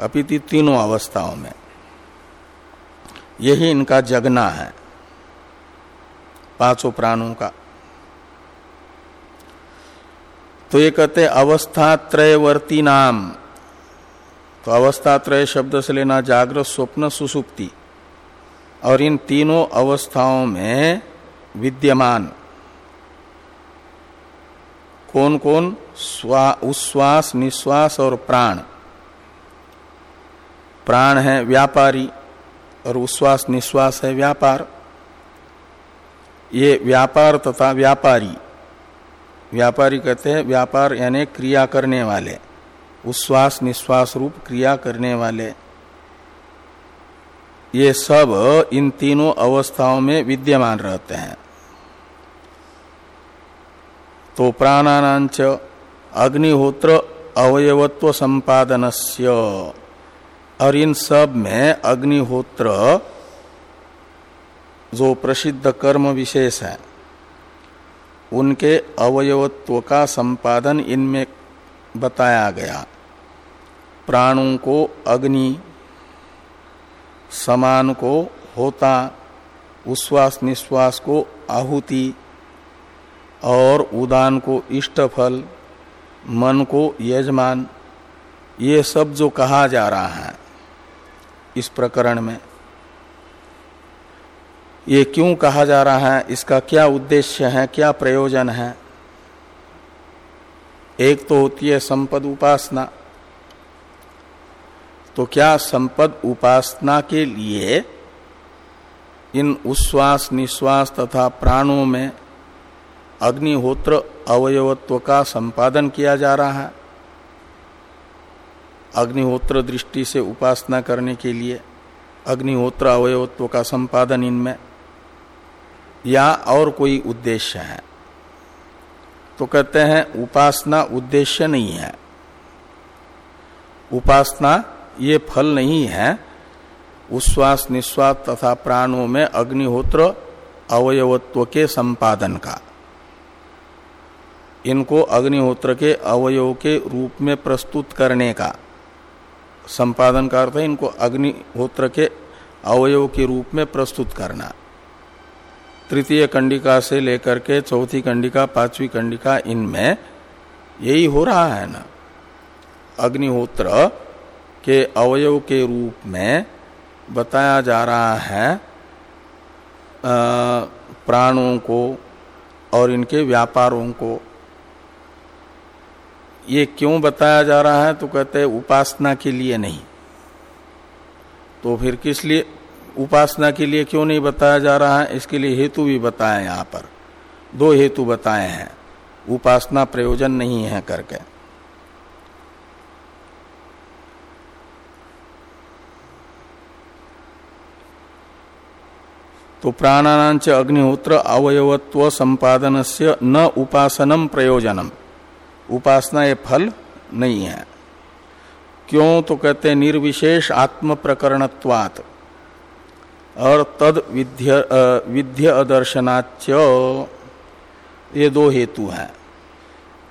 अपिति तीनों अवस्थाओं में। यही इनका जगना है। पाँचों प्राणों का। तो ये कहते अवस्था त्रयवर्ती नाम तो अवस्था त्रय शब्द से लेना जागृत स्वप्न सुसुप्ति। और इन तीनों अवस्थाओं में विद्यमान कौन कौन स्वा, उश्वास, निश्वास और प्राण। प्राण है व्यापारी और उश्वास, निश्वास है व्यापार। ये व्यापार तथा व्यापारी। व्यापारी कहते हैं, व्यापार यानी क्रिया करने वाले, उश्वास निश्वास रूप क्रिया करने वाले। ये सब इन तीनों अवस्थाओं में विद्यमान रहते हैं। तो प्राणानांच, अग्निहोत्र, अवयवत्व संपादनस्य, और इन सब में अग्निहोत्र जो प्रसिद्ध कर्म विशेष है, उनके अवयवत्व का संपादन इनमें बताया गया। प्राणों को अग्नि, समान को होता, उश्वास निश्वास को आहुति, और उदान को इष्टफल, मन को यजमान, ये सब जो कहा जा रहा है, इस प्रकरण में ये क्यों कहा जा रहा है? इसका क्या उद्देश्य है? क्या प्रयोजन है? एक तो होती है संपद उपासना। तो क्या संपद उपासना के लिए इन उश्वास, निश्वास तथा प्राणों में अग्निहोत्र अवयवत्व का संपादन किया जा रहा है? अग्निहोत्र दृष्टि से उपासना करने के लिए अग्निहोत्र अवयवत्व का संपादन इनमें। या और कोई उद्देश्य है। तो कहते हैं, उपासना उद्देश्य नहीं है। उपासना ये फल नहीं है। उश्वास निश्वास तथा प्राणों में अग्निहोत्र अवयवत्व के संपादन का। इनको अग्निहोत्र के अवयव के रूप में प्रस्तुत करने का संपादन का अर्थ है, इनको अग्निहोत्र के अवयव के रूप में प्रस्तुत करना। तृतीय कंडिका से लेकर के चौथी कंडिका, पांचवी कंडिका इनमें यही हो रहा है ना। अग्निहोत्र के अवयव के रूप में बताया जा रहा है प्राणों को और इनके व्यापारों को। ये क्यों बताया जा रहा है? तो कहते हैं उपासना के लिए नहीं। तो फिर किस लिए? उपासना के लिए क्यों नहीं बताया जा रहा है? इसके लिए हेतु भी बताए यहाँ पर। दो हेतु बताए हैं। उपासना प्रयोजन नहीं है करके। तो प्राणानांच अग्निहोत्र अवयवत्व संपादन से न उपासनम प्रयोजनम। उपासना ये फल नहीं है। क्यों? तो कहते निर्विशेष आत्म प्रकरणत्वात् और तद विध्य विध्य ये दो हेतु हैं।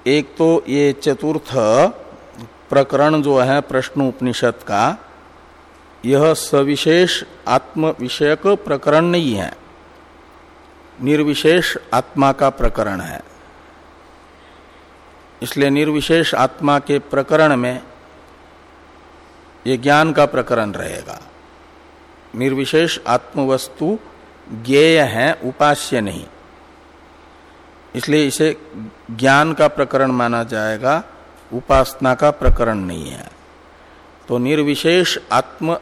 एक तो ये चतुर्थ प्रकरण जो है प्रश्न उपनिषद का, यह सविशेष आत्म विषयक प्रकरण नहीं है। निर्विशेष आत्मा का प्रकरण है। इसलिए निर्विशेष आत्मा के प्रकरण में ये ज्ञान का प्रकरण रहेगा। निर्विशेष आत्मवस्तु ज्ञेय है, उपास्य नहीं। इसलिए इसे ज्ञान का प्रकरण माना जाएगा, उपासना का प्रकरण नहीं है। तो निर्विशेष आत्म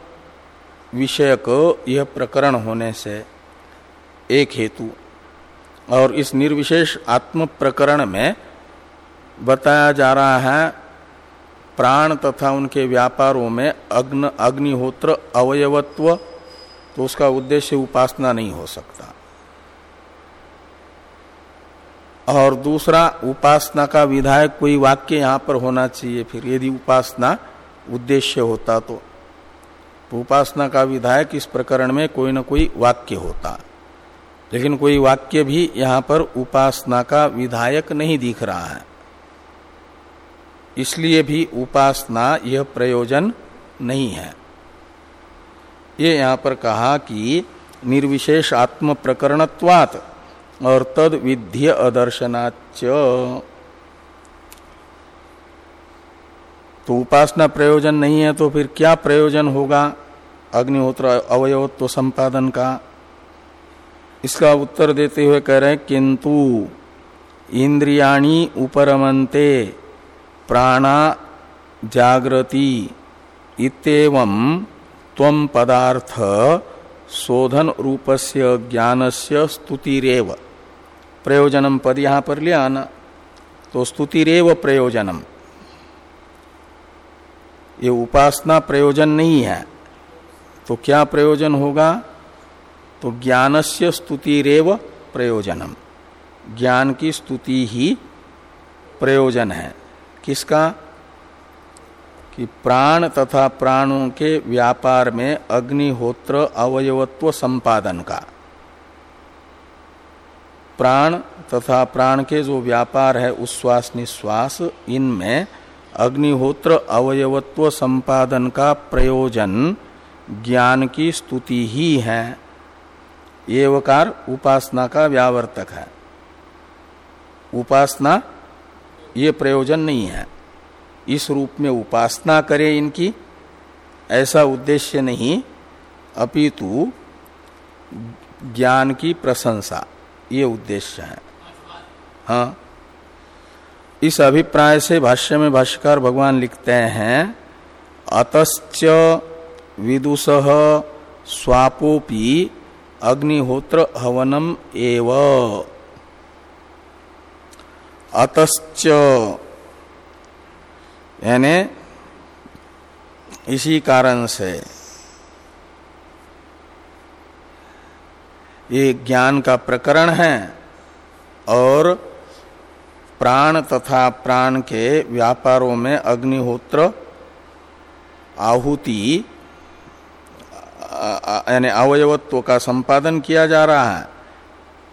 विषयक यह प्रकरण होने से एक हेतु, और इस निर्विशेष आत्म प्रकरण में बताया जा रहा है, प्राण तथा उनके व्यापारों में अग्न, अग्निहोत्र, अवयवत्व तो उसका उद्देश्य उपासना नहीं हो सकता। और दूसरा उपासना का विधायक कोई वाक्य यहाँ पर होना चाहिए फिर यदि उपासना उद्देश्य होता तो, तो उपासना का विधायक इस प्रकरण में कोई ना कोई वाक्य होता। लेकिन कोई वाक्य भी यहाँ पर उपासना का विधायक नहीं दिख रहा है। इसलिए भी उपासना यह प्रयोजन नहीं है। ये यहाँ पर कहा कि निर्विशेष आत्म प्रकरणत्वात और तद विध्य अदर्शनाच तो उपासना प्रयोजन नहीं है तो फिर क्या प्रयोजन होगा? अग्निहोत्र अवयवत्व संपादन का। इसका उत्तर देते हुए कह रहे हैं, किंतु इंद्रियाणी उपरमंते प्राणा जागृति इतम तम पदार्थ शोधन रूपस्य ज्ञानस्य स्तुतिरेव। प्रयोजनम पद यहाँ पर लिया आना तो स्तुतिरेव प्रयोजनम। ये उपासना प्रयोजन नहीं है। तो क्या प्रयोजन होगा? तो ज्ञानस्य स्तुतिरेव प्रयोजनम। ज्ञान की स्तुति ही प्रयोजन है। किसका? कि प्राण तथा प्राणों के व्यापार में अग्निहोत्र अवयवत्व संपादन का। प्राण तथा प्राण के जो व्यापार है, उश्वास निश्वास, इनमें अग्निहोत्र अवयवत्व संपादन का प्रयोजन ज्ञान की स्तुति ही है। एवकार उपासना का व्यावर्तक है। उपासना ये प्रयोजन नहीं है। इस रूप में उपासना करें इनकी। ऐसा उद्देश्य नहीं। अपितु ज्ञान की प्रशंसा, ये उद्देश्य है। हाँ। इस अभिप्राय से भाष्य में भाष्यकार भगवान लिखते हैं, अतश्च विदुष स्वापोपी अग्निहोत्र हवनम एव। अतश्च यानी इसी कारण से ये ज्ञान का प्रकरण है और प्राण तथा प्राण के व्यापारों में अग्निहोत्र, आहुति यानी अवयवत्व का संपादन किया जा रहा है।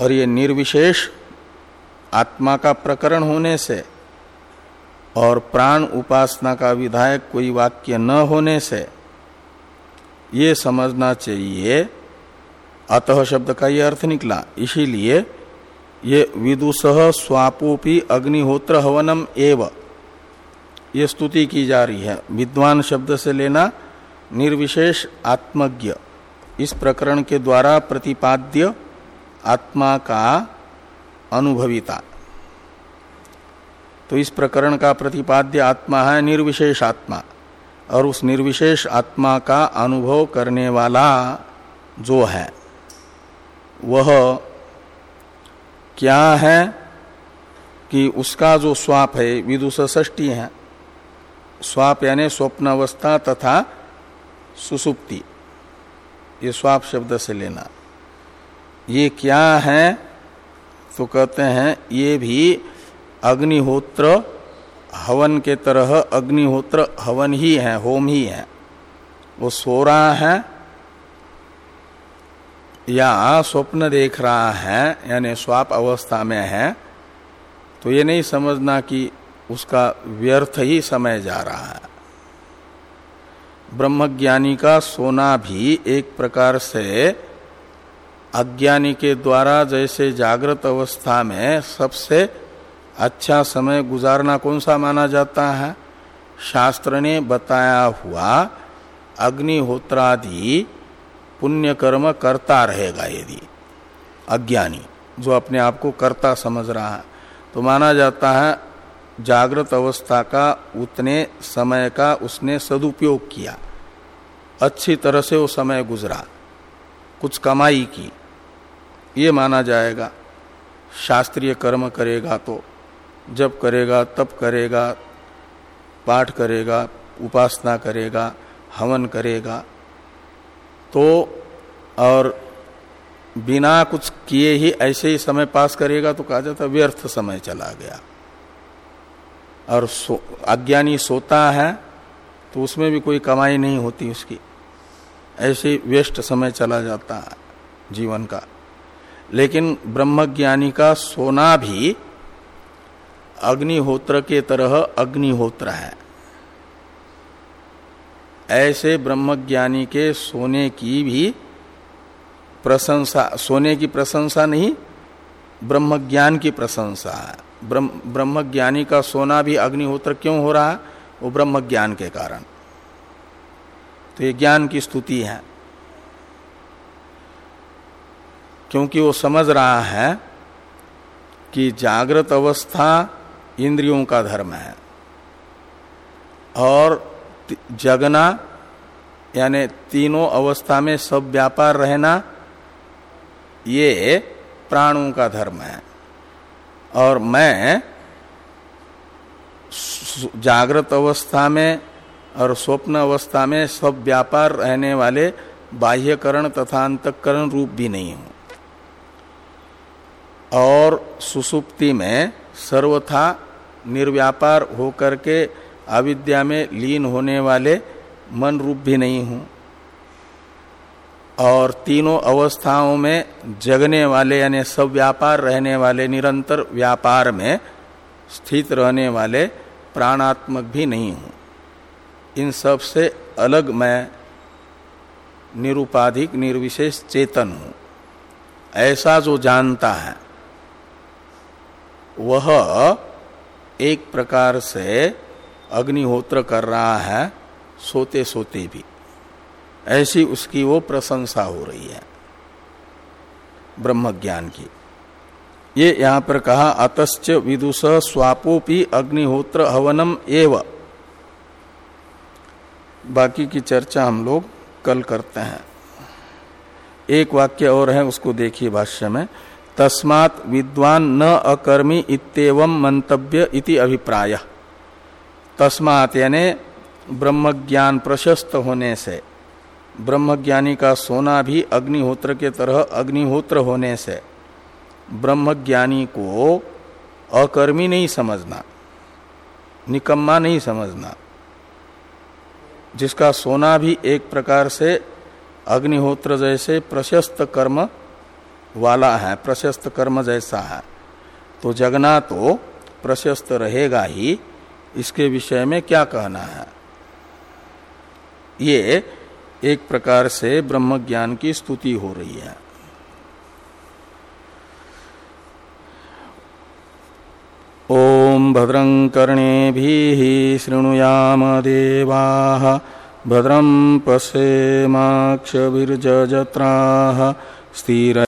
और ये निर्विशेष आत्मा का प्रकरण होने से और प्राण उपासना का विधायक कोई वाक्य न होने से ये समझना चाहिए। अतः शब्द का ये अर्थ निकला। इसीलिए ये विदुष स्वापोपी अग्निहोत्र हवनम एव। ये स्तुति की जा रही है। विद्वान शब्द से लेना निर्विशेष आत्मज्ञ। इस प्रकरण के द्वारा प्रतिपाद्य आत्मा का अनुभविता। तो इस प्रकरण का प्रतिपाद्य आत्मा है निर्विशेष आत्मा। और उस निर्विशेष आत्मा का अनुभव करने वाला जो है, वह क्या है कि उसका जो स्वाप है, विदुष ष्टी है। स्वाप यानी स्वप्न अवस्था तथा सुसुप्ति। ये स्वाप शब्द से लेना। ये क्या है? तो कहते हैं, ये भी अग्निहोत्र, हवन के तरह अग्निहोत्र, हवन ही है, होम ही है। वो सो रहा है, या स्वप्न देख रहा है, यानी स्वाप अवस्था में है तो ये नहीं समझना कि उसका व्यर्थ ही समय जा रहा है। ब्रह्मज्ञानी का सोना भी एक प्रकार से अज्ञानी के द्वारा जैसे जागृत अवस्था में सबसे अच्छा समय गुजारना कौन सा माना जाता है? शास्त्र ने बताया हुआ, अग्निहोत्रादि पुण्य कर्म करता रहेगा यदि। अज्ञानी, जो अपने आप को करता समझ रहा है तो माना जाता है, जागृत अवस्था का, उतने समय का उसने सदुपयोग किया। अच्छी तरह से वो समय गुजरा, कुछ कमाई की, ये माना जाएगा। शास्त्रीय कर्म करेगा तो। जब करेगा तब करेगा पाठ करेगा उपासना करेगा हवन करेगा। तो और बिना कुछ किए ही ऐसे ही समय पास करेगा तो कहा जाता व्यर्थ समय चला गया। और सो, अज्ञानी सोता है तो उसमें भी कोई कमाई नहीं होती उसकी। ऐसे व्यस्त समय चला जाता है जीवन का। लेकिन ब्रह्मज्ञानी का सोना भी अग्निहोत्र के तरह अग्निहोत्र है। ऐसे ब्रह्मज्ञानी के सोने की भी प्रशंसा, सोने की प्रशंसा नहीं ब्रह्म ज्ञान की प्रशंसा है। ब्रह्म ज्ञानी का सोना भी अग्निहोत्र क्यों हो रहा वो ब्रह्म ज्ञान के कारण। तो ये ज्ञान की स्तुति है। क्योंकि वो समझ रहा है कि जागृत अवस्था इंद्रियों का धर्म है। और जगना, यानी तीनों अवस्था में सब व्यापार रहना, ये प्राणों का धर्म है। और मैं जागृत अवस्था में और स्वप्न अवस्था में सब व्यापार रहने वाले बाह्यकरण तथा अंतकरण रूप भी नहीं हूँ। और सुसुप्ति में सर्वथा निर्व्यापार होकर के अविद्या में लीन होने वाले मन रूप भी नहीं हूँ। और तीनों अवस्थाओं में जगने वाले यानी सब व्यापार रहने वाले निरंतर व्यापार में स्थित रहने वाले प्राणात्मक भी नहीं हूँ। इन सबसे अलग मैं निरुपाधिक, निर्विशेष चेतन हूँ। ऐसा जो जानता है वह एक प्रकार से अग्निहोत्र कर रहा है सोते सोते भी। ऐसी उसकी वो प्रशंसा हो रही है ब्रह्म ज्ञान की। ये यहाँ पर कहा, अतश्च विदुष स्वापोपी अग्निहोत्र हवनम एव। बाकी की चर्चा हम लोग कल करते हैं। एक वाक्य और है, उसको देखिए भाष्य में। तस्मात विद्वान न अकर्मी इतव मंतव्य इति अभिप्राय। तस्मात यानी ब्रह्मज्ञान प्रशस्त होने से, ब्रह्मज्ञानी का सोना भी अग्निहोत्र के तरह अग्निहोत्र होने से, ब्रह्मज्ञानी को अकर्मी नहीं समझना, निकम्मा नहीं समझना। जिसका सोना भी एक प्रकार से अग्निहोत्र जैसे प्रशस्त कर्म वाला है, प्रशस्त कर्म जैसा है। तो जगना तो प्रशस्त रहेगा ही, इसके विषय में क्या कहना है? ये एक प्रकार से ब्रह्म ज्ञान की स्तुति हो रही है। ओम भद्रं कर्णे शृणुयाम देवा, भद्रं पश्येमाक्षजत्रा स्थिर